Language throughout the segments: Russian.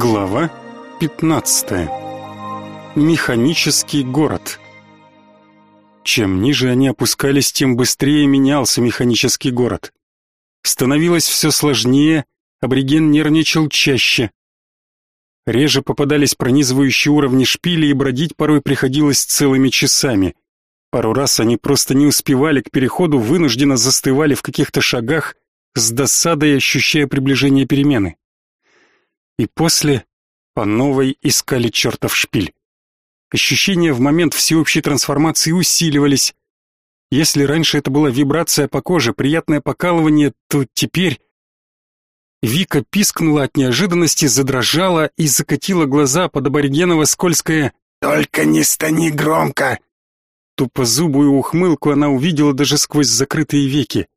Глава 15. Механический город. Чем ниже они опускались, тем быстрее менялся механический город. Становилось все сложнее, абориген нервничал чаще. Реже попадались пронизывающие уровни шпили, и бродить порой приходилось целыми часами. Пару раз они просто не успевали к переходу, вынужденно застывали в каких-то шагах, с досадой ощущая приближение перемены и после по новой искали чертов шпиль. Ощущения в момент всеобщей трансформации усиливались. Если раньше это была вибрация по коже, приятное покалывание, то теперь... Вика пискнула от неожиданности, задрожала и закатила глаза под аборигеново скользкое «Только не стани громко!» Тупозубую ухмылку она увидела даже сквозь закрытые веки.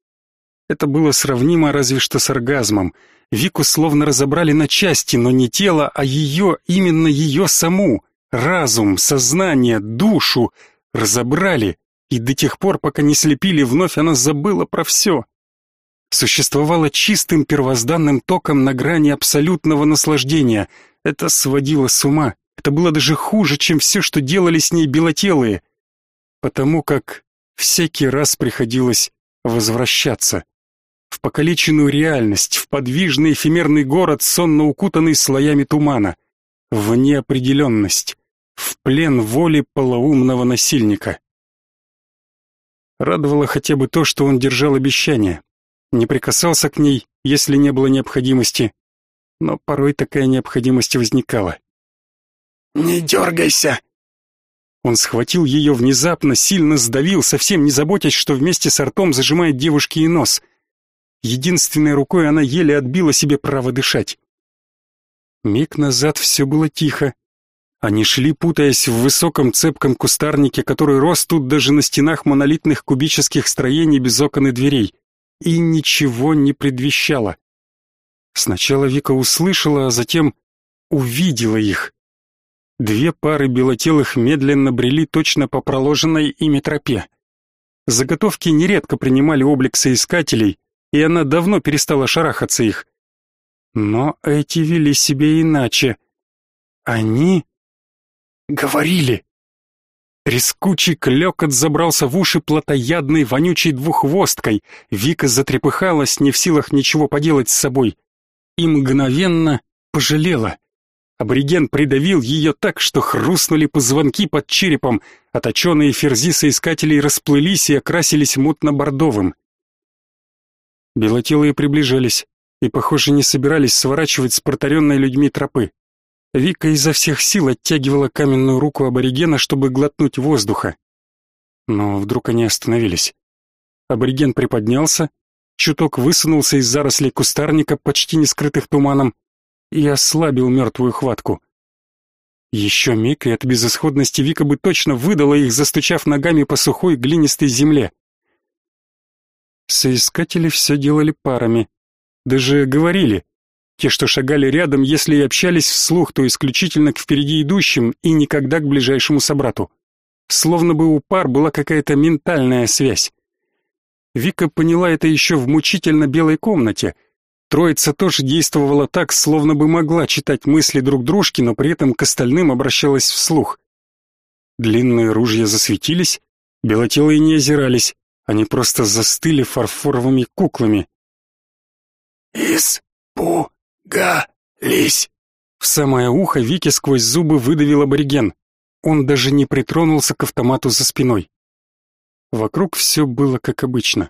Это было сравнимо разве что с оргазмом — Вику словно разобрали на части, но не тело, а ее, именно ее саму, разум, сознание, душу разобрали, и до тех пор, пока не слепили, вновь она забыла про все. Существовала чистым первозданным током на грани абсолютного наслаждения. Это сводило с ума. Это было даже хуже, чем все, что делали с ней белотелые. Потому как всякий раз приходилось возвращаться в покалеченную реальность, в подвижный эфемерный город, сонно укутанный слоями тумана, в неопределенность, в плен воли полоумного насильника. Радовало хотя бы то, что он держал обещание, не прикасался к ней, если не было необходимости, но порой такая необходимость возникала. «Не дергайся!» Он схватил ее внезапно, сильно сдавил, совсем не заботясь, что вместе с ртом зажимает девушке и нос. Единственной рукой она еле отбила себе право дышать. Миг назад все было тихо. Они шли, путаясь в высоком цепком кустарнике, который рос тут даже на стенах монолитных кубических строений без окон и дверей, и ничего не предвещало. Сначала Вика услышала, а затем увидела их. Две пары белотелых медленно брели точно по проложенной ими тропе. Заготовки нередко принимали облик соискателей, и она давно перестала шарахаться их. Но эти вели себя иначе. Они говорили. Трескучий клёкот забрался в уши плотоядной, вонючей двуххвосткой. Вика затрепыхалась, не в силах ничего поделать с собой. И мгновенно пожалела. Абориген придавил ее так, что хрустнули позвонки под черепом, а точеные ферзи соискателей расплылись и окрасились мутно-бордовым. Белотелые приближались и, похоже, не собирались сворачивать с протаренной людьми тропы. Вика изо всех сил оттягивала каменную руку аборигена, чтобы глотнуть воздуха. Но вдруг они остановились. Абориген приподнялся, чуток высунулся из зарослей кустарника, почти не скрытых туманом, и ослабил мертвую хватку. Еще миг, и от безысходности Вика бы точно выдала их, застучав ногами по сухой глинистой земле. Соискатели все делали парами. Даже говорили. Те, что шагали рядом, если и общались вслух, то исключительно к впереди идущим и никогда к ближайшему собрату. Словно бы у пар была какая-то ментальная связь. Вика поняла это еще в мучительно белой комнате. Троица тоже действовала так, словно бы могла читать мысли друг дружки, но при этом к остальным обращалась вслух. Длинные ружья засветились, белотелые не озирались, они просто застыли фарфоровыми куклами. «Испугались!» В самое ухо Вики сквозь зубы выдавил абориген. Он даже не притронулся к автомату за спиной. Вокруг все было как обычно.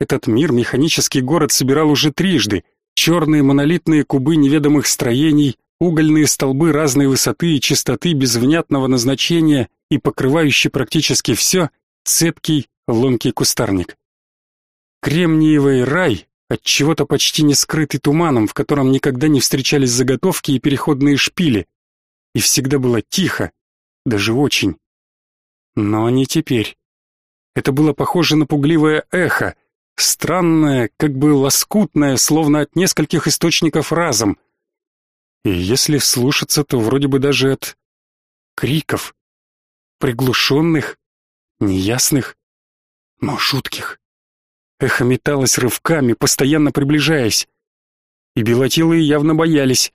Этот мир, механический город, собирал уже трижды. Черные монолитные кубы неведомых строений, угольные столбы разной высоты и частоты без внятного назначения и покрывающий практически все, цепкий, ломкий кустарник. Кремниевый рай, от чего-то почти не скрытый туманом, в котором никогда не встречались заготовки и переходные шпили. И всегда было тихо, даже очень. Но не теперь. Это было похоже на пугливое эхо, странное, как бы лоскутное, словно от нескольких источников разом. И если вслушаться, то вроде бы даже от криков, приглушенных, неясных, но жутких. Эхо металось рывками, постоянно приближаясь. И белотелые явно боялись.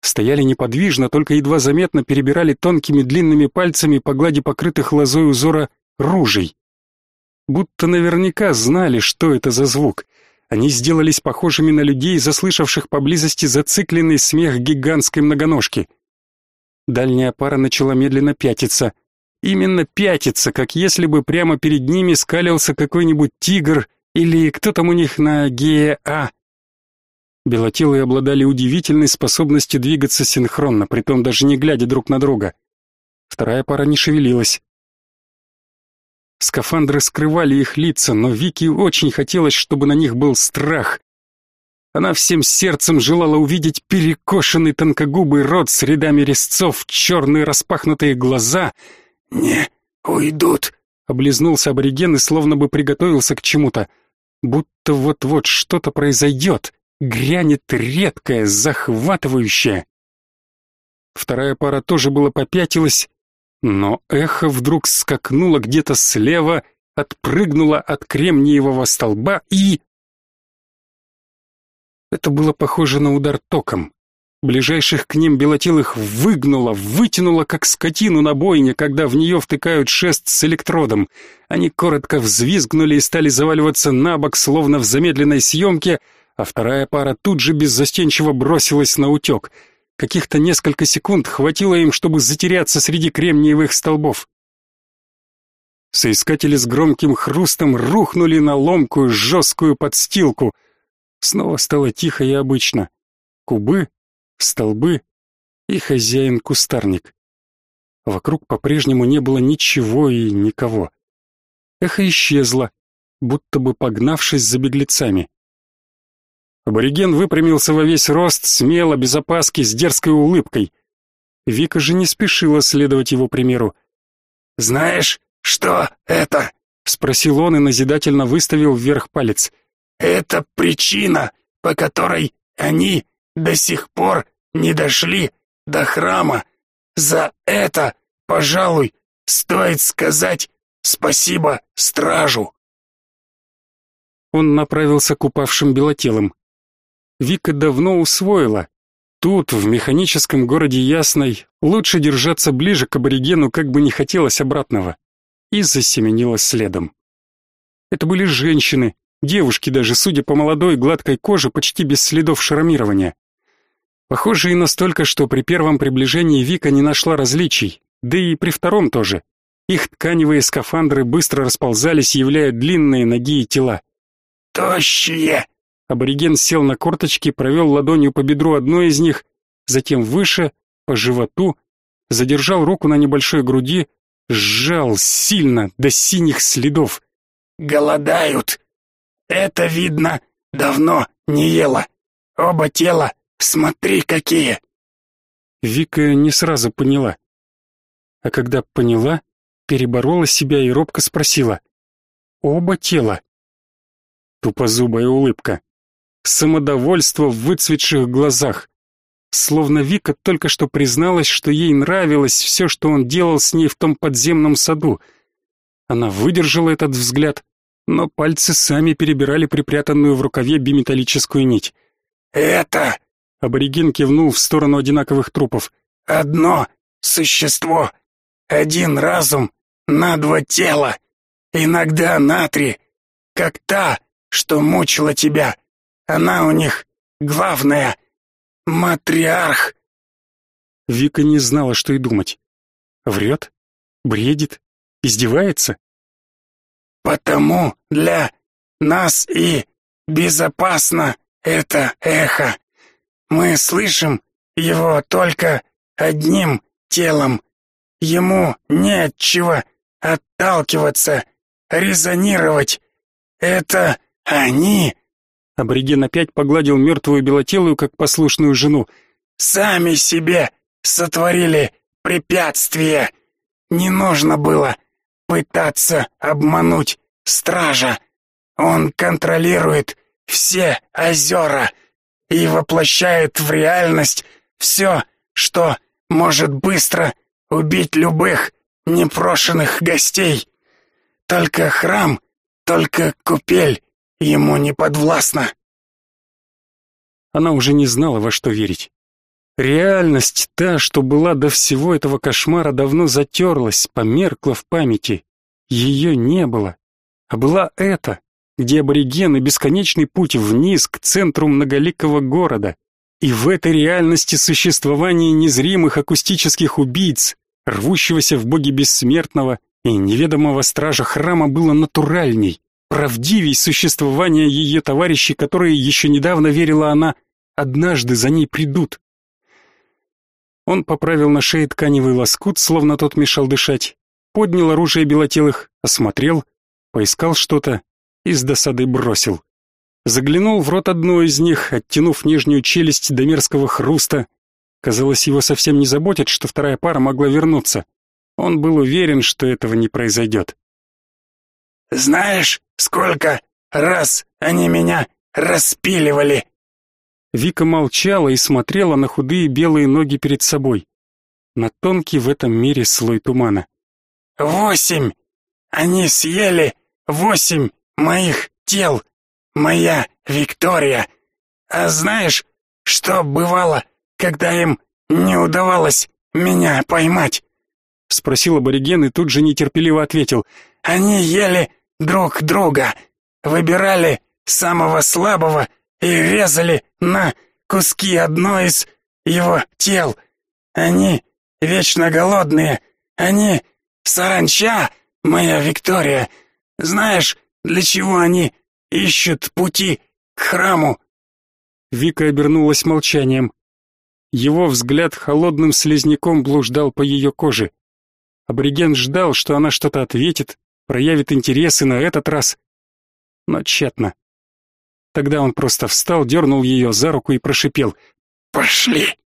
Стояли неподвижно, только едва заметно перебирали тонкими длинными пальцами по глади покрытых лозой узора ружей. Будто наверняка знали, что это за звук. Они сделались похожими на людей, заслышавших поблизости зацикленный смех гигантской многоножки. Дальняя пара начала медленно пятиться. Именно пятиться, как если бы прямо перед ними скалился какой-нибудь тигр или кто там у них на ГЕА. Белотелые обладали удивительной способностью двигаться синхронно, притом даже не глядя друг на друга. Вторая пара не шевелилась. Скафандры скрывали их лица, но Вики очень хотелось, чтобы на них был страх. Она всем сердцем желала увидеть перекошенный тонкогубый рот с рядами резцов, черные распахнутые глаза. «Не уйдут», — облизнулся абориген и словно бы приготовился к чему-то. Будто вот-вот что-то произойдет, грянет редкое, захватывающее. Вторая пара тоже была попятилась, но эхо вдруг скакнуло где-то слева, отпрыгнуло от кремниевого столба и... Это было похоже на удар током. Ближайших к ним белотелых выгнуло, вытянуло, как скотину на бойне, когда в нее втыкают шест с электродом. Они коротко взвизгнули и стали заваливаться на бок, словно в замедленной съемке, а вторая пара тут же беззастенчиво бросилась на утек — Каких-то несколько секунд хватило им, чтобы затеряться среди кремниевых столбов. Соискатели с громким хрустом рухнули на ломкую, жесткую подстилку. Снова стало тихо и обычно. Кубы, столбы и хозяин-кустарник. Вокруг по-прежнему не было ничего и никого. Эхо исчезло, будто бы погнавшись за беглецами. Абориген выпрямился во весь рост, смело, без опаски, с дерзкой улыбкой. Вика же не спешила следовать его примеру. «Знаешь, что это?» — спросил он и назидательно выставил вверх палец. «Это причина, по которой они до сих пор не дошли до храма. За это, пожалуй, стоит сказать спасибо стражу». Он направился к упавшим белотелым. Вика давно усвоила. Тут, в механическом городе Ясной, лучше держаться ближе к аборигену, как бы не хотелось обратного. И засеменила следом. Это были женщины, девушки даже, судя по молодой гладкой коже, почти без следов шрамирования. Похоже и настолько, что при первом приближении Вика не нашла различий, да и при втором тоже. Их тканевые скафандры быстро расползались, являя длинные ноги и тела. «Тощие!» Абориген сел на корточки, провел ладонью по бедру одной из них, затем выше, по животу, задержал руку на небольшой груди, сжал сильно, до синих следов. «Голодают! Это, видно, давно не ела. Оба тела, смотри, какие!» Вика не сразу поняла. А когда поняла, переборола себя и робко спросила. «Оба тела?» Тупозубая улыбка самодовольство в выцветших глазах. Словно Вика только что призналась, что ей нравилось все, что он делал с ней в том подземном саду. Она выдержала этот взгляд, но пальцы сами перебирали припрятанную в рукаве биметаллическую нить. «Это...» — абориген кивнул в сторону одинаковых трупов. «Одно существо, один разум на два тела, иногда на три, как та, что мучила тебя». Она у них главная, матриарх. Вика не знала, что и думать. Врет? Бредит? Издевается? Потому для нас и безопасно это эхо. Мы слышим его только одним телом. Ему не от чего отталкиваться, резонировать. Это они Абориген опять погладил мертвую белотелую, как послушную жену. «Сами себе сотворили препятствие. Не нужно было пытаться обмануть стража. Он контролирует все озера и воплощает в реальность все, что может быстро убить любых непрошенных гостей. Только храм, только купель ему не подвластна. Она уже не знала, во что верить. Реальность, та, что была до всего этого кошмара, давно затерлась, померкла в памяти. Ее не было. А была эта, где аборигены бесконечный путь вниз к центру многоликого города. И в этой реальности существование незримых акустических убийц, рвущегося в боги бессмертного и неведомого стража храма было натуральней, правдивей существования ее товарищей, которые еще недавно верила она, однажды за ней придут. Он поправил на шее тканевый лоскут, словно тот мешал дышать, поднял оружие белотелых, осмотрел, поискал что-то и с досадой бросил. Заглянул в рот одной из них, оттянув нижнюю челюсть до мерзкого хруста. Казалось, его совсем не заботит, что вторая пара могла вернуться. Он был уверен, что этого не произойдет. «Знаешь, сколько раз они меня распиливали?» Вика молчала и смотрела на худые белые ноги перед собой. На тонкий в этом мире слой тумана. «Восемь! Они съели восемь моих тел! Моя Виктория! А знаешь, что бывало, когда им не удавалось меня поймать?» Спросил абориген и тут же нетерпеливо ответил. «Они ели друг друга, выбирали самого слабого и резали на куски одно из его тел. Они вечно голодные, они саранча, моя Виктория. Знаешь, для чего они ищут пути к храму?» Вика обернулась молчанием. Его взгляд холодным слизняком блуждал по ее коже. Абориген ждал, что она что-то ответит, проявит интерес и на этот раз. Но тщетно. Тогда он просто встал, дернул ее за руку и прошипел «Пошли!».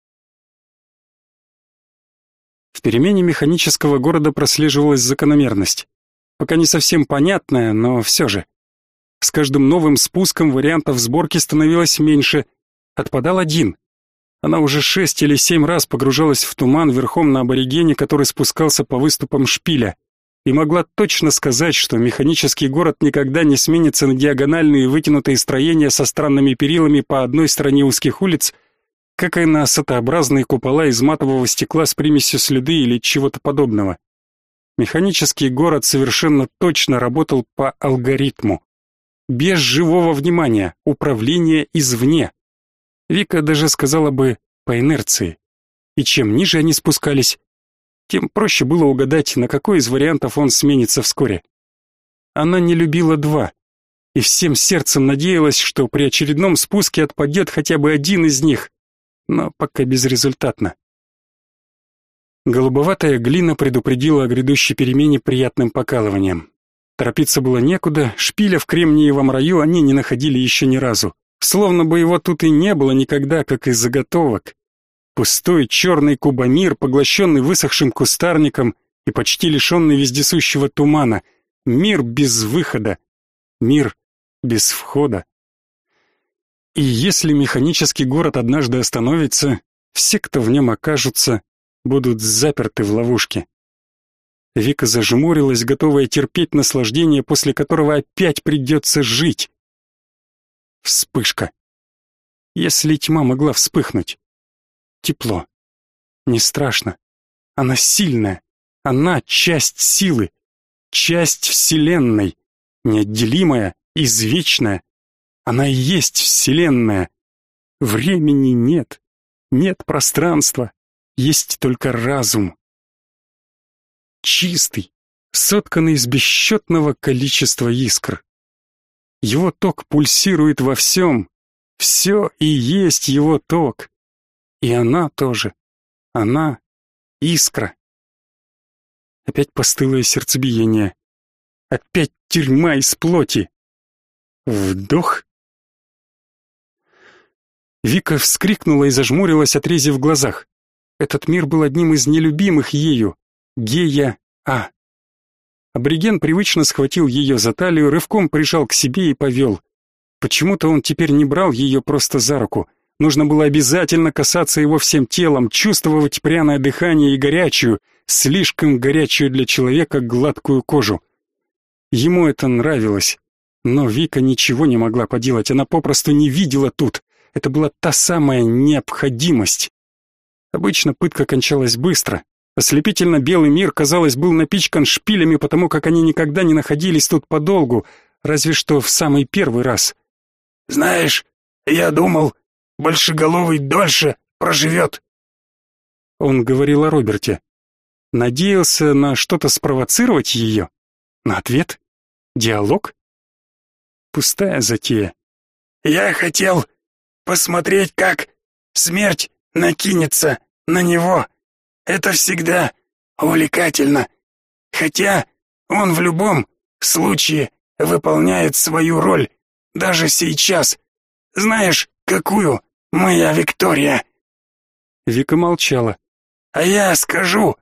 В перемене механического города прослеживалась закономерность. Пока не совсем понятная, но все же. С каждым новым спуском вариантов сборки становилось меньше. Отпадал один. Она уже шесть или семь раз погружалась в туман верхом на аборигене, который спускался по выступам шпиля и могла точно сказать, что механический город никогда не сменится на диагональные вытянутые строения со странными перилами по одной стороне узких улиц, как и на сатообразные купола из матового стекла с примесью следы или чего-то подобного. Механический город совершенно точно работал по алгоритму. Без живого внимания, управления извне. Вика даже сказала бы по инерции. И чем ниже они спускались, тем проще было угадать, на какой из вариантов он сменится вскоре. Она не любила два, и всем сердцем надеялась, что при очередном спуске отпадет хотя бы один из них, но пока безрезультатно. Голубоватая глина предупредила о грядущей перемене приятным покалыванием. Торопиться было некуда, шпиля в Кремниевом раю они не находили еще ни разу. Словно бы его тут и не было никогда, как и заготовок. Пустой черный кубомир, поглощенный высохшим кустарником и почти лишенный вездесущего тумана. Мир без выхода. Мир без входа. И если механический город однажды остановится, все, кто в нем окажутся, будут заперты в ловушке. Вика зажмурилась, готовая терпеть наслаждение, после которого опять придется жить. Вспышка. Если тьма могла вспыхнуть. Тепло. Не страшно. Она сильная. Она часть силы. Часть Вселенной. Неотделимая, извечная. Она и есть Вселенная. Времени нет. Нет пространства. Есть только разум. Чистый, сотканный из бесчетного количества искр. Его ток пульсирует во всем. Все и есть его ток. И она тоже. Она — искра. Опять постылое сердцебиение. Опять тюрьма из плоти. Вдох. Вика вскрикнула и зажмурилась, отрезив глазах. Этот мир был одним из нелюбимых ею. Гея А. Абориген привычно схватил ее за талию, рывком прижал к себе и повел. Почему-то он теперь не брал ее просто за руку — Нужно было обязательно касаться его всем телом, чувствовать пряное дыхание и горячую, слишком горячую для человека гладкую кожу. Ему это нравилось. Но Вика ничего не могла поделать, она попросту не видела тут. Это была та самая необходимость. Обычно пытка кончалась быстро. Ослепительно белый мир, казалось, был напичкан шпилями, потому как они никогда не находились тут подолгу, разве что в самый первый раз. «Знаешь, я думал, Большеголовый дольше проживет». Он говорил о Роберте. Надеялся на что-то спровоцировать ее? На ответ? Диалог? Пустая затея. «Я хотел посмотреть, как смерть накинется на него. Это всегда увлекательно. Хотя он в любом случае выполняет свою роль, даже сейчас. Знаешь, какую, моя Виктория?» Вика молчала. «А я скажу,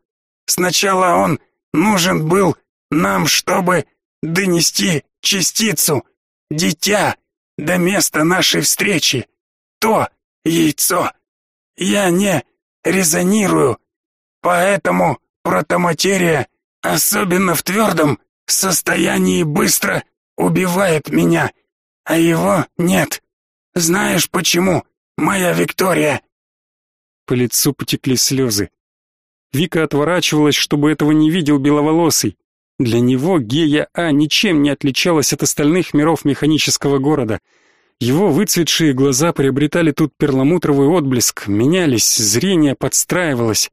сначала он нужен был нам, чтобы донести частицу, дитя, до места нашей встречи. То яйцо. Я не резонирую, поэтому протоматерия, особенно в твердом состоянии, быстро убивает меня, а его нет. Знаешь почему, моя Виктория?» По лицу потекли слезы. Вика отворачивалась, чтобы этого не видел беловолосый. Для него Гея А ничем не отличалась от остальных миров механического города. Его выцветшие глаза приобретали тут перламутровый отблеск, менялись, зрение подстраивалось.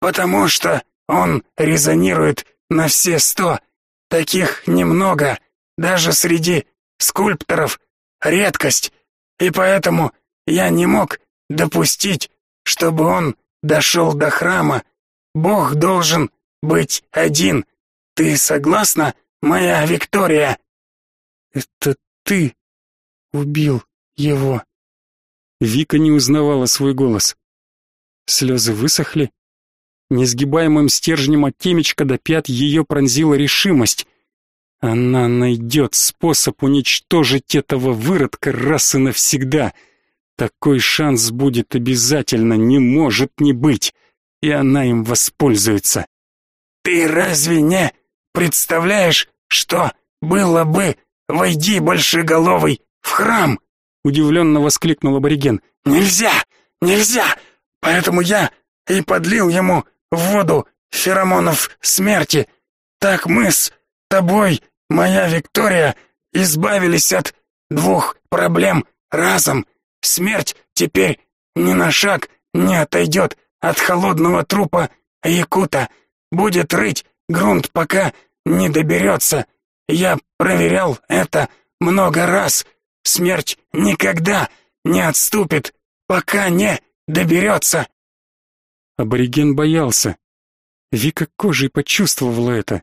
«Потому что он резонирует на все сто. Таких немного, даже среди скульпторов. Редкость. И поэтому я не мог допустить, чтобы он дошел до храма. Бог должен быть один. Ты согласна, моя Виктория? Это ты убил его. Вика не узнавала свой голос. Слезы высохли. Несгибаемым стержнем от темечка до пят ее пронзила решимость. Она найдет способ уничтожить этого выродка раз и навсегда. Такой шанс будет обязательно, не может не быть. И она им воспользуется. «Ты разве не представляешь, что было бы, войди большеголовый в храм?» Удивленно воскликнул абориген. «Нельзя! Нельзя! Поэтому я и подлил ему в воду феромонов смерти. Так мы с тобой моя Виктория, избавились от двух проблем разом. Смерть теперь ни на шаг не отойдет от холодного трупа Якута. Будет рыть грунт, пока не доберется. Я проверял это много раз. Смерть никогда не отступит, пока не доберется. Абориген боялся. Вика кожей почувствовала это.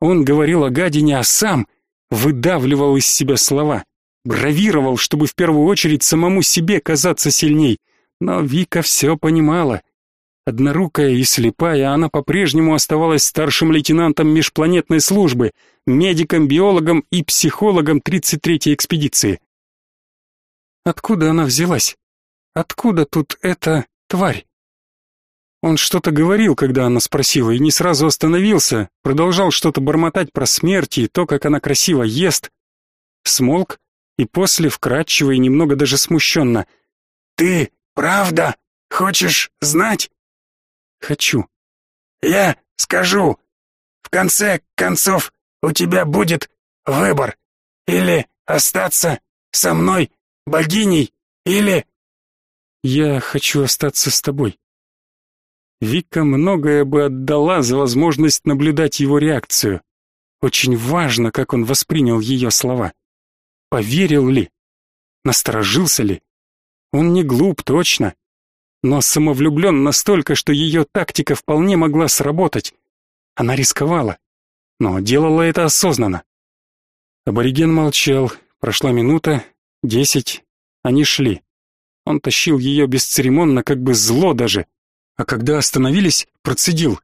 Он говорил о гадине, а сам выдавливал из себя слова, бравировал, чтобы в первую очередь самому себе казаться сильней. Но Вика все понимала. Однорукая и слепая, она по-прежнему оставалась старшим лейтенантом межпланетной службы, медиком, биологом и психологом 33-й экспедиции. Откуда она взялась? Откуда тут эта тварь? Он что-то говорил, когда она спросила, и не сразу остановился, продолжал что-то бормотать про смерть и то, как она красиво ест. Смолк, и после вкратчиво и немного даже смущенно. «Ты правда хочешь знать?» «Хочу». «Я скажу. В конце концов, у тебя будет выбор. Или остаться со мной, богиней, или...» «Я хочу остаться с тобой». Вика многое бы отдала за возможность наблюдать его реакцию. Очень важно, как он воспринял ее слова. Поверил ли? Насторожился ли? Он не глуп, точно. Но самовлюблен настолько, что ее тактика вполне могла сработать. Она рисковала, но делала это осознанно. Абориген молчал. Прошла минута, десять. Они шли. Он тащил ее бесцеремонно, как бы зло даже а когда остановились, процедил.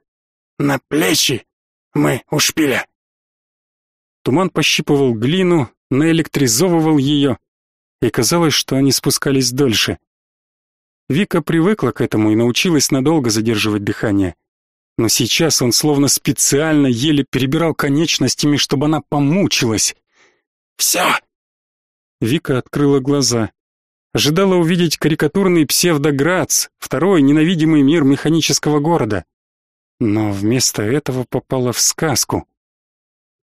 «На плечи! Мы у шпиля!» Туман пощипывал глину, наэлектризовывал ее, и казалось, что они спускались дольше. Вика привыкла к этому и научилась надолго задерживать дыхание. Но сейчас он словно специально еле перебирал конечностями, чтобы она помучилась. «Все!» Вика открыла глаза. Ожидала увидеть карикатурный псевдоградс, второй ненавидимый мир механического города. Но вместо этого попала в сказку.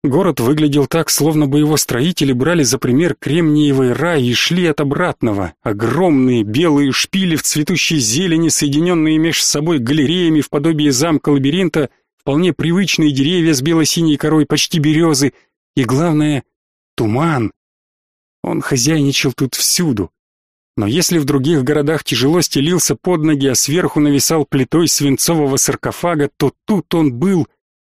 Город выглядел так, словно бы его строители брали за пример кремниевый рай и шли от обратного. Огромные белые шпили в цветущей зелени, соединенные между собой галереями в подобие замка-лабиринта, вполне привычные деревья с бело-синей корой, почти березы, и, главное, туман. Он хозяйничал тут всюду. Но если в других городах тяжело стелился под ноги, а сверху нависал плитой свинцового саркофага, то тут он был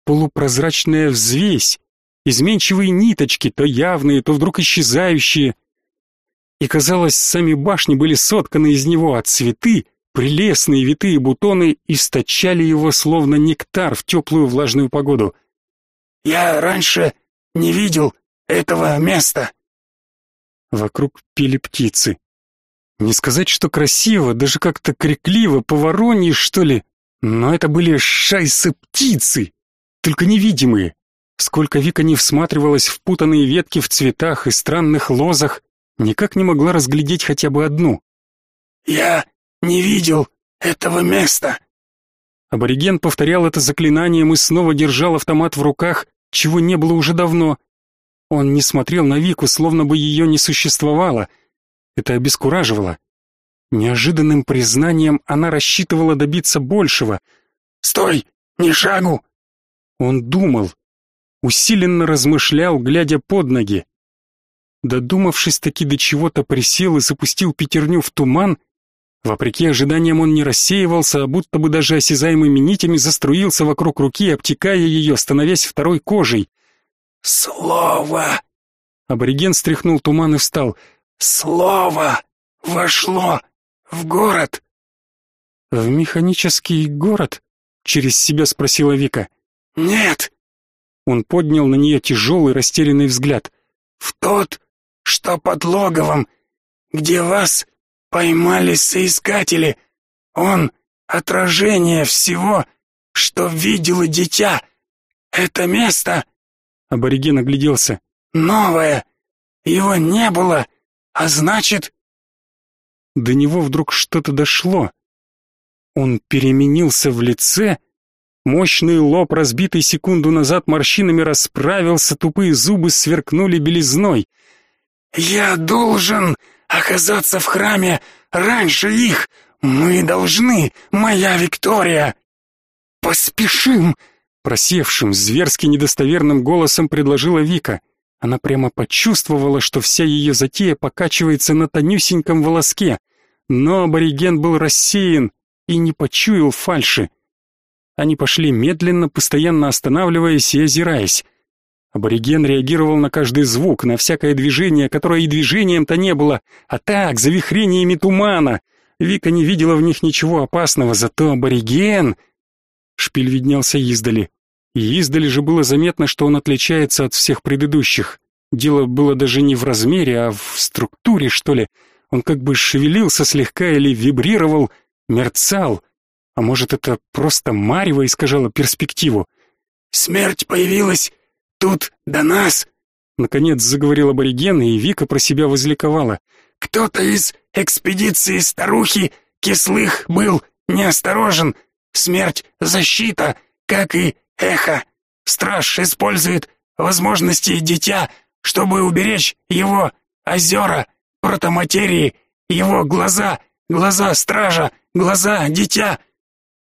полупрозрачная взвесь, изменчивые ниточки, то явные, то вдруг исчезающие. И казалось, сами башни были сотканы из него, а цветы, прелестные витые бутоны, источали его словно нектар в теплую влажную погоду. «Я раньше не видел этого места». Вокруг пели птицы. Не сказать, что красиво, даже как-то крикливо, по вороньи, что ли, но это были шайсы-птицы, только невидимые, Сколько Вика не всматривалась в путанные ветки в цветах и странных лозах, никак не могла разглядеть хотя бы одну. «Я не видел этого места». Абориген повторял это заклинанием и снова держал автомат в руках, чего не было уже давно. Он не смотрел на Вику, словно бы ее не существовало. Это обескураживало. Неожиданным признанием она рассчитывала добиться большего. «Стой! Ни шагу!» Он думал, усиленно размышлял, глядя под ноги. Додумавшись таки до чего-то, присел и запустил пятерню в туман. Вопреки ожиданиям он не рассеивался, а будто бы даже осязаемыми нитями заструился вокруг руки, обтекая ее, становясь второй кожей. «Слово!» Абориген стряхнул туман и встал. «Слово! Вошло в город!» «В механический город?» — через себя спросила Вика. «Нет, он поднял на нее тяжелый растерянный взгляд. «В тот, что под логовом, где вас поймали соискатели. Он — отражение всего, что видело дитя. Это место...» Абориген огляделся. «Новое. Его не было, а значит...» До него вдруг что-то дошло. Он переменился в лице Мощный лоб, разбитый секунду назад морщинами, расправился, тупые зубы сверкнули белизной. «Я должен оказаться в храме раньше их! Мы должны, моя Виктория!» «Поспешим!» Просевшим, зверски недостоверным голосом предложила Вика. Она прямо почувствовала, что вся ее затея покачивается на тонюсеньком волоске. Но абориген был рассеян и не почуял фальши. Они пошли медленно, постоянно останавливаясь и озираясь. Абориген реагировал на каждый звук, на всякое движение, которое и движением-то не было, а так, завихрениями тумана. Вика не видела в них ничего опасного, зато абориген... Шпиль виднелся издали. И издали же было заметно, что он отличается от всех предыдущих. Дело было даже не в размере, а в структуре, что ли. Он как бы шевелился слегка или вибрировал, мерцал — а может, это просто Марева искажала перспективу? «Смерть появилась тут до нас!» Наконец заговорил абориген, и Вика про себя возликовала. «Кто-то из экспедиции старухи кислых был неосторожен. Смерть — защита, как и эхо. Страж использует возможности дитя, чтобы уберечь его озера, протоматерии, его глаза, глаза стража, глаза дитя,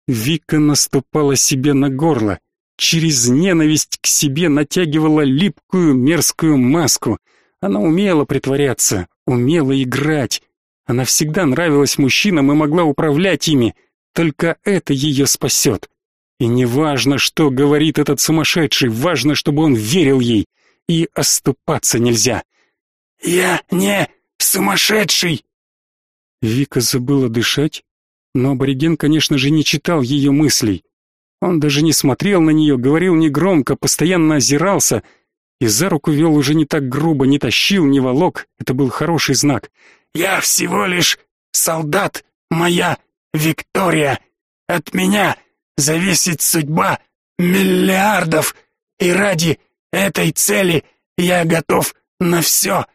Вика наступала себе на горло, через ненависть к себе натягивала липкую мерзкую маску. Она умела притворяться, умела играть. Она всегда нравилась мужчинам и могла управлять ими. Только это ее спасет. И не важно, что говорит этот сумасшедший, важно, чтобы он верил ей. И оступаться нельзя. «Я не сумасшедший!» Вика забыла дышать, но абориген, конечно же, не читал ее мыслей. Он даже не смотрел на нее, говорил негромко, постоянно озирался и за руку вел уже не так грубо, не тащил, не волок. Это был хороший знак. «Я всего лишь солдат, моя Виктория. От меня зависит судьба миллиардов, и ради этой цели я готов на все.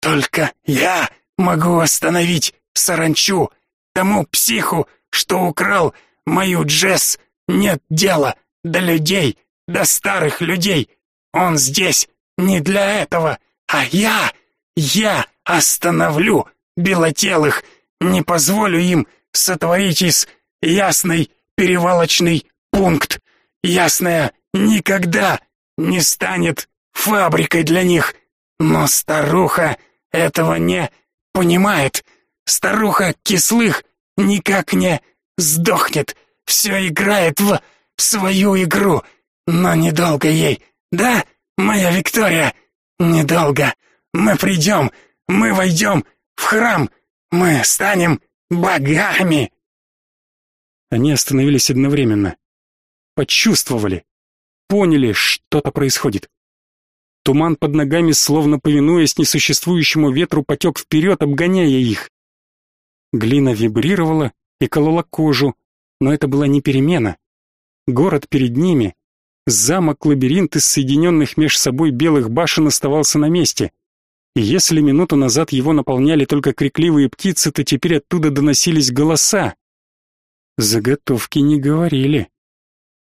Только я могу остановить саранчу. Тому психу, что украл мою Джесс, нет дела до людей, до старых людей. Он здесь не для этого, а я, я остановлю белотелых, не позволю им сотворить из ясный перевалочный пункт. Ясная никогда не станет фабрикой для них. Но старуха этого не понимает. Старуха кислых никак не сдохнет. Все играет в свою игру. Но недолго ей. Да, моя Виктория? Недолго. Мы придем, мы войдем в храм, мы станем богами. Они остановились одновременно. Почувствовали. Поняли, что-то происходит. Туман под ногами, словно повинуясь несуществующему ветру, потек вперед, обгоняя их. Глина вибрировала и колола кожу, но это была не перемена. Город перед ними, замок-лабиринт из соединенных меж собой белых башен оставался на месте. И если минуту назад его наполняли только крикливые птицы, то теперь оттуда доносились голоса. Заготовки не говорили.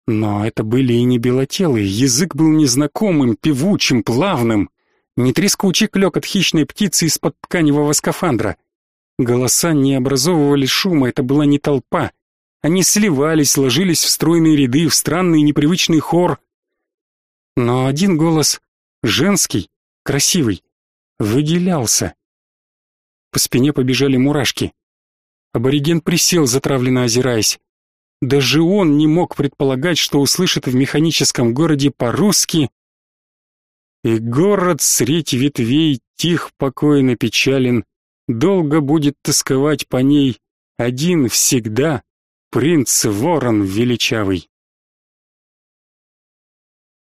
Но это были и не белотелые, язык был незнакомым, певучим, плавным. Не трескучий клёк от хищной птицы из-под тканевого скафандра. Голоса не образовывали шума, это была не толпа. Они сливались, ложились в стройные ряды, в странный непривычный хор. Но один голос, женский, красивый, выделялся. По спине побежали мурашки. Абориген присел, затравленно озираясь. Даже он не мог предполагать, что услышит в механическом городе по-русски «И город средь ветвей тих, покойно печален, долго будет тосковать по ней, один всегда, принц Ворон величавый».